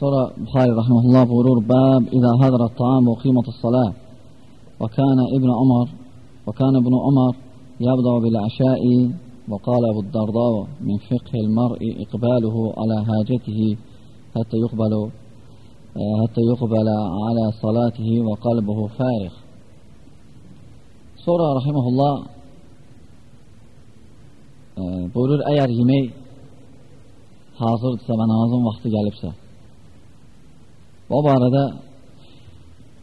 Sonra Buxari rahimehullah buyurur: "Bab izə hadara at-ta'am və qimatus salah." Və kana İbn Umar və kana İbn Umar yabda bil aşa'i və qala Abu Darda min fiqh al-mar'i iqbaluhu ala hajatihi hatta yuqbalu hatta yuqbala ala salatihi və qalbuhu farigh. Sonra rahimehullah e, buyurur əgər yemək hazırdırsa və namazın vaxtı gəlibsə O barədə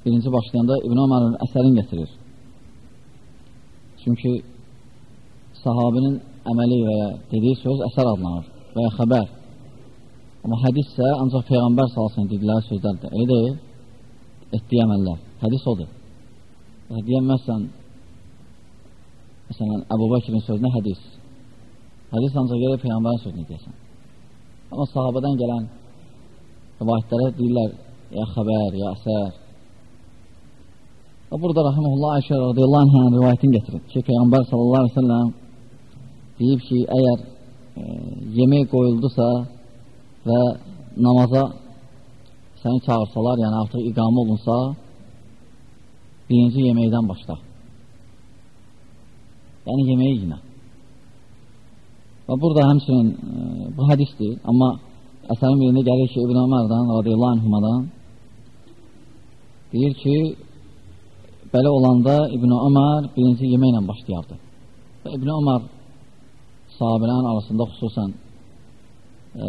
birinci başlayanda İbn Ömərin əsərin gətirir. Çünki sahabinin əməli və ya dediyi söz əsər adlanır və ya xəbər. Amma hədis isə ancaq Peyğəmbər salsın dedilər sözlərdir. Elə deyil, etdiyi əməllər. Hədis odur. Və deyəməzsən, məsələn, Əbu Bəkirin sözünə hədis. Hədis ancaq gəlir Peyğəmbərin sözünü deyəsən. Amma sahabədən gələn rivayətlərə deyirlər, ya xəbər, ya. Və burada Rahimullah Ayşə radiyallahu anhə rivayətini gətirib ki, Peyğəmbər sallallahu aleyhi ve sellem deyib ki, əgər e, yemək qoyuldusa və namaza səni çağırsalar, yəni artıq iqamı olunsa, birinci yeməkdən başla. Yəni yeməyi yinə. Və burada həmçinin e, bu hədisdir, amma əsərin birində gəlir ki, İbn Ömərdən, radiyallahu anhumadan deyir ki, belə olanda İbn Ömər birinci yeməklə başlayardı. Və İbn Ömər sahabələrin arasında xüsusən e,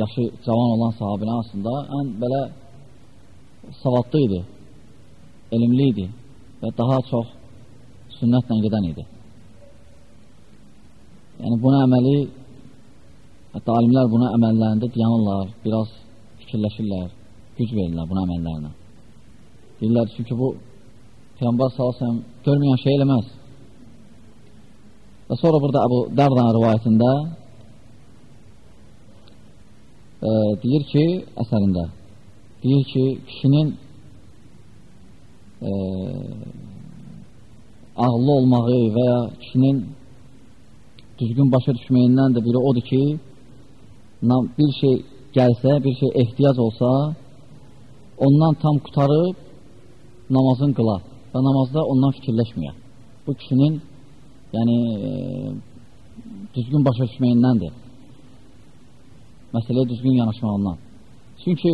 yaşı cavan olan sahabələrin arasında ən belə savadlı idi, elmli idi və daha çox sünnətlə gedən idi. Yəni, buna əməli Hətta alimlər buna əməllərində dayanırlar, biraz fikirləşirlər, güc verirlər buna əməllərinə. Deyirlər, çünki bu Peyğəmbər salasəm görməyən şey eləməz. Və sonra burada Əbu Dərdan rivayətində e, deyir ki, əsərində deyir ki, kişinin e, ağlı olmağı və ya kişinin düzgün başa düşməyindən də biri odur ki, bir şey gəlsə, bir şey ehtiyac olsa, ondan tam qutarıb namazın qıla və namazda ondan fikirləşməyə. Bu kişinin yəni, e, düzgün başa düşməyindəndir. Məsələyə düzgün yanaşmağından. Çünki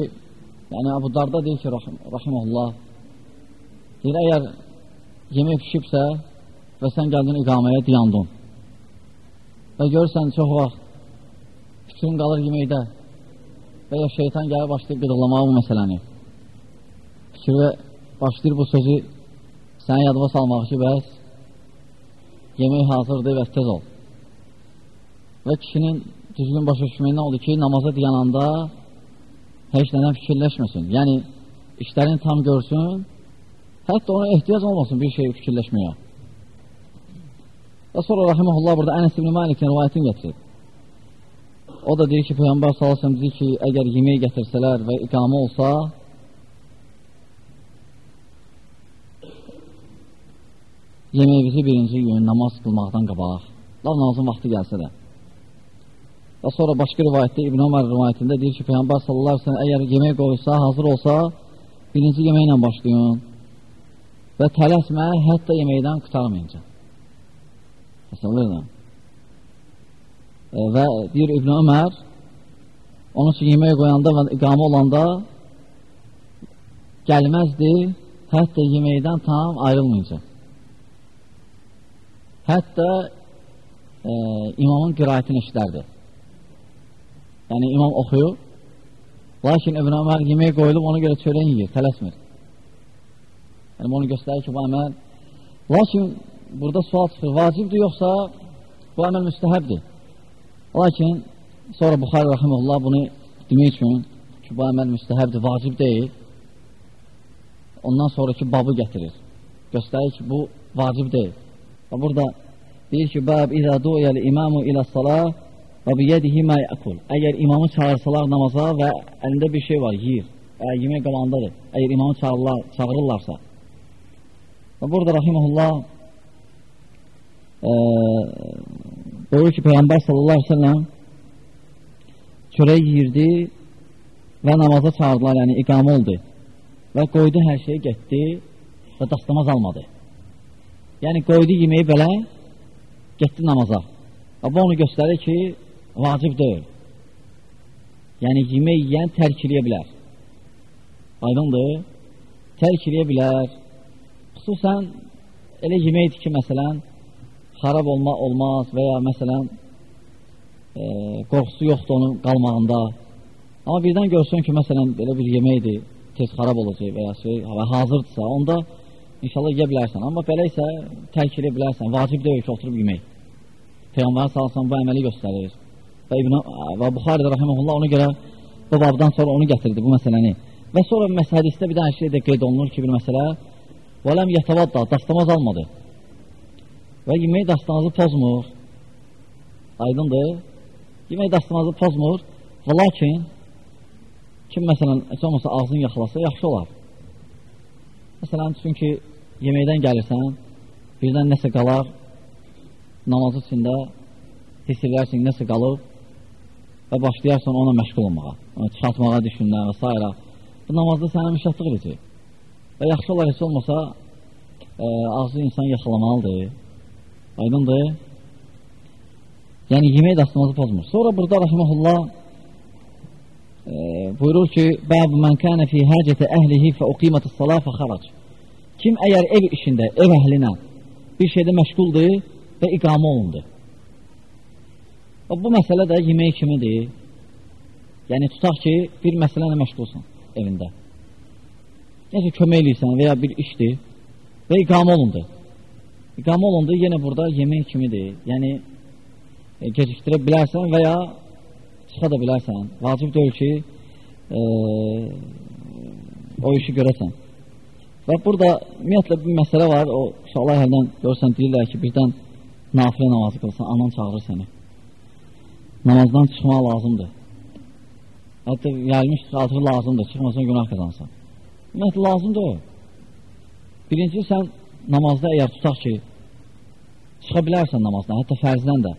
yəni, Abu Darda deyir ki, rahim, rahimullah, deyir, əgər yemək pişibsə və sən gəldin iqaməyə diyandın və görürsən çox vaxt fikrin qalır yeməkdə və ya şeytan gəlib başlayır qıdırlamağa bu məsələni. Fikri başlayır bu sözü sənə yadıma salmaq ki, bəs yemək hazırdır və tez ol. Və kişinin düzgün başa düşməyindən oldu ki, namaza dayananda heç nədən fikirləşməsin. Yəni, işlərini tam görsün, hətta ona ehtiyac olmasın bir şey fikirləşməyə. Və sonra Rahiməhullah burada Ənəs ibn Malikin rivayətini gətirib. O da deyir ki, Peyğəmbər sallallahu deyir ki, əgər yemək gətirsələr və iqamə olsa, yeməyimizi birinci gün namaz qılmaqdan qabaq, lav namazın vaxtı gəlsə də. Və sonra başqa rivayətdə İbn Ömər rivayətində deyir ki, Peyğəmbər sallallahu əleyhi əgər yemək qoyulsa, hazır olsa, birinci yeməklə başlayın və tələsmə hətta yeməkdən qutarmayınca. Məsələn, və deyir İbn Ömər onun üçün yemək qoyanda və iqamə olanda gəlməzdi, hətta yeməkdən tam ayrılmayacaq. Hətta e, imamın qirayətini işlərdi. Yəni imam oxuyur, lakin İbn Ömər yemək qoyulub, ona görə çörək yiyir, tələsmir. Yəni onu göstərir ki, bu əməl lakin burada sual çıxır, vacibdir yoxsa bu əməl müstəhəbdir? Lakin sonra Buxar Rəximullah bunu demək üçün ki, bu əməl müstəhəbdir, vacib deyil. Ondan sonraki babı gətirir. Göstərir ki, bu vacib deyil. Və burada deyir ki, Bəb İzə du'yəl imamu ilə salah və biyədihi mə yəkul. Əgər imamı çağırsalar namaza və əlində bir şey var, yiyir. Əgər yemək qalandadır, əgər imamı çağırırlar, çağırırlarsa. Və burada Rəximullah e, Buyurur ki, Peyğəmbər sallallahu aleyhi ve sellem çörək yiyirdi və namaza çağırdılar, yəni iqamə oldu və qoydu hər şeyi getdi və dastamaz almadı. Yəni qoydu yeməyi belə, getdi namaza. Və bu onu göstərir ki, vacib deyil. Yəni yemək yeyən tərk eləyə bilər. Aydındır? Tərk eləyə bilər. Xüsusən elə yeməkdir ki, məsələn, xarab olma olmaz və ya məsələn e, qorxusu yoxdur onun qalmağında. Amma birdən görsün ki, məsələn, belə bir yeməkdir, tez xarab olacaq və ya şey, və hazırdırsa, onda inşallah yiyə bilərsən. Amma belə isə tərk edə bilərsən. Vacib deyil ki, oturub yemək. Peyğəmbərə salsan bu əməli göstərir. Və İbn və Buxari də rəhməhullah ona görə bu babdan sonra onu gətirdi bu məsələni. Və sonra məsələsində bir də hər şeydə qeyd olunur ki, bir məsələ "Vələm yetavadda" dastamaz almadı. Və yemək dastanızı pozmur. Aydındır? Yemək dastanızı pozmur. Və lakin kim məsələn, heç olmasa ağzını yaxalasa yaxşı olar. Məsələn, çünki yeməkdən gəlirsən, birdən nəsə qalar, namazı içində hiss edərsin, nəsə qalıb və başlayarsan ona məşğul olmağa, ona çıxartmağa düşündən və s. Bu namazda sənə müşatlıq edəcək. Və yaxşı olar, heç olmasa, ə, ağzı insan yaxalamalıdır. Aydındır. Yəni, yemək dastamazı pozmur. Sonra burada rəhməhullah e, buyurur ki, Bəb mən kənə fi həcətə əhlihi fə uqimətə salah fə xarac. Kim əgər ev işində, ev əhlinə bir şeydə məşğuldur və iqamə olundu. Bu məsələ də yemək kimidir. Yəni, tutaq ki, bir məsələnə məşğulsan evində. Necə kömək eləyirsən və ya bir işdir və iqamə olundu. İqamə olundu, yenə burada yemək kimidir. Yəni, e, gecikdirə bilərsən və ya çıxa da bilərsən. Vacib deyil ki, e, o işi görəsən. Və burada ümumiyyətlə bir məsələ var, o uşaqlar həldən görürsən, deyirlər ki, birdən nafilə namazı qılsan, anan çağırır səni. Namazdan çıxmaq lazımdır. Hətta gəlmişdir, artıq lazımdır, çıxmasan günah qazansan. Ümumiyyətlə, lazımdır o. Birinci, sən namazda əgər tutaq ki, çıxa bilərsən namazdan, hətta fərzdən də,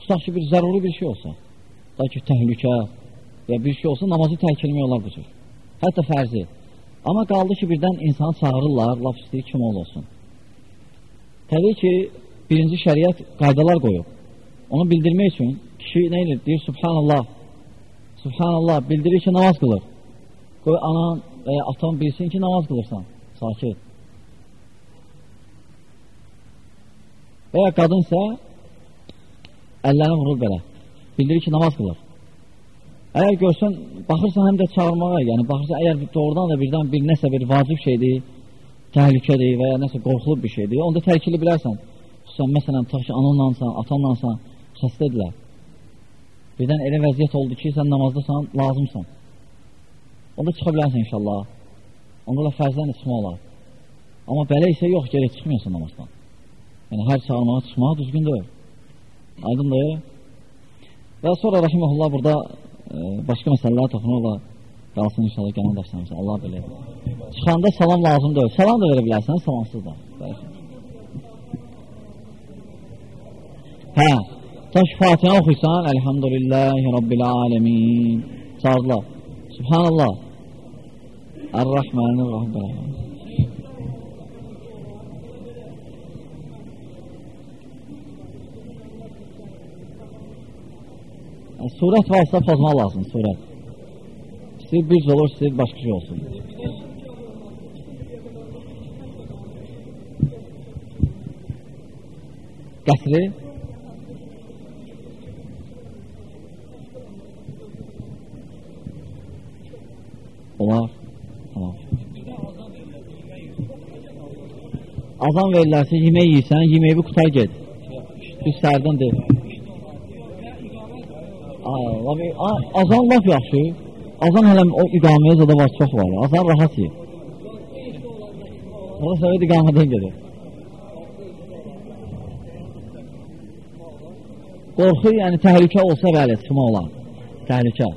tutaq ki, bir zəruri bir şey olsa, da ki, təhlükə və bir şey olsa, namazı tərk etmək olar bu cür. Hətta fərzi. Amma qaldı ki, birdən insanı çağırırlar, laf istəyir kim olsun. Təbii ki, birinci şəriət qaydalar qoyub. Onu bildirmək üçün kişi nə edir? Deyir, Subhanallah, Subhanallah, bildirir ki, namaz qılır. Qoy anan və ya atan bilsin ki, namaz qılırsan, sakit. Və ya qadınsa əllərini vurur belə. Bildirir ki, namaz qılır. Əgər görsən, baxırsan həm də çağırmağa, yəni baxırsan, əgər doğrudan da birdən bir nəsə bir vacib şeydir, təhlükədir və ya nəsə qorxulub bir şeydir, onda tərkili bilərsən. Xüsusən, məsələn, tutaq ki, ananlansan, atanlansan, xəstədirlər. Birdən elə vəziyyət oldu ki, sən namazdasan, lazımsan. Onda çıxa bilərsən inşallah. Onda da fərzdən çıxma olar. Amma belə isə yox, gerək çıxmıyorsun namazdan. Yəni, hər çağırmağa çıxmağa düzgün deyil. Aydındır. Və sonra Rəhiməhullah burada e, başqa məsələlər toxunurlar. Qalsın inşallah gələn dərslərimizə. Allah bilir. Çıxanda salam lazım deyil. Salam da verə bilərsən, salamsız da. Hə, taş Fatihə oxuysan, Elhamdülillahi Rabbil aləmin. Çağırdılar. Subhanallah. Ar-Rahmanir-Rahim. Yəni, surət varsa pozmaq lazım, surət. İstəyir bir olur, istəyir başqa şey olsun. Qəsri Olar. Tamam. Azan verirlərsə, yemək yiyirsən, yeməyi bir qutar get. Düz sərdən deyil. Azan laf yaxşı. Azan hələ o iqaməyə zada var, çox var. Azan rahat yer. O səvət iqamədən gedir. Qorxu, yəni təhlükə olsa bəli, çıxma olar. Təhlükə.